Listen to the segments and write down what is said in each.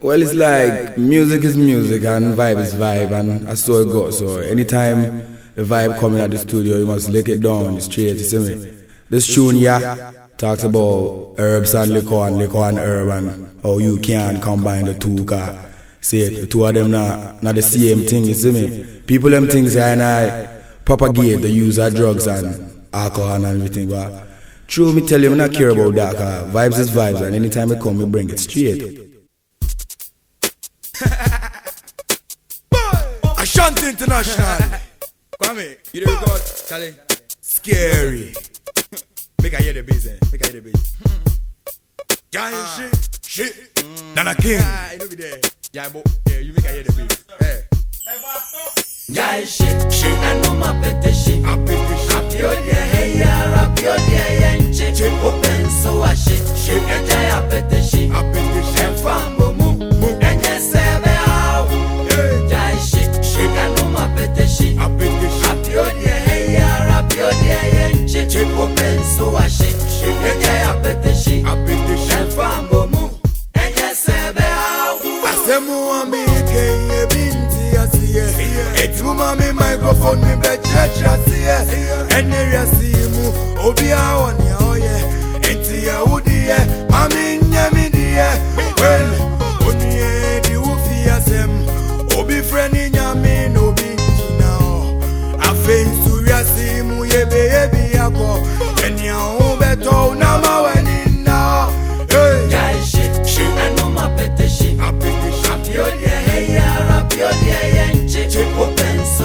Well, it's like music is music and vibe is vibe, and that's so it goes. So anytime the vibe coming at the studio, you must lick it down straight. You see me? This tune, yeah, talks about herbs and liquor and liquor and herb and how you can combine the two. Cause see it, the two of them not not the same thing. You see me? People them things and I propagate the use of drugs and alcohol and everything, but. True, me tell you, I'm not care about that. Cause vibes is vibes, and anytime I come, we bring it straight. Ashanti International. Kwame, you the record, Charlie. Scary. Make I hear the bass, eh? Make I hear the bass. Giant shit. Shit. Nana King. Ah, you know be there. Yeah, but yeah, you make I hear the bass. Eh. Jai shit, shit, I know my pete shit. I pick this shit. Apio de hey ya, apio de yenche. Shit. Open so a shit, shit, ma me microphone me be church as here and area mu obi a on your yeah. Into your wood yeah. I mean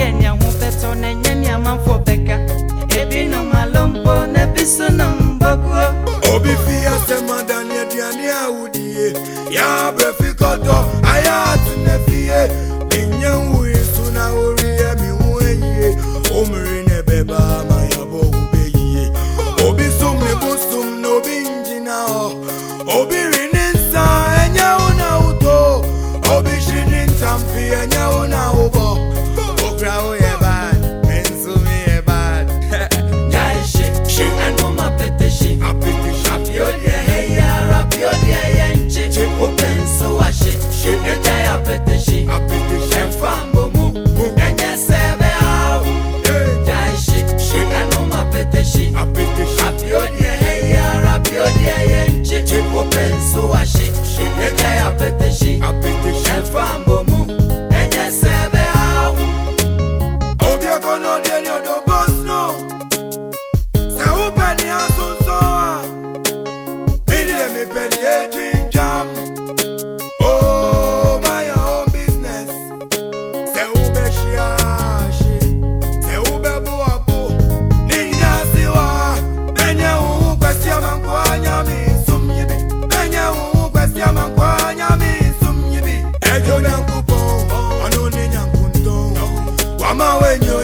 yɛ nea ho bɛtɔ na ɛnyɛ nea amanfoɔ bɛka ebinom alompo na bi so nom bɔkuo obi fi asɛm adane aduane a wodie yɛ abrɛfi yibi. Ejo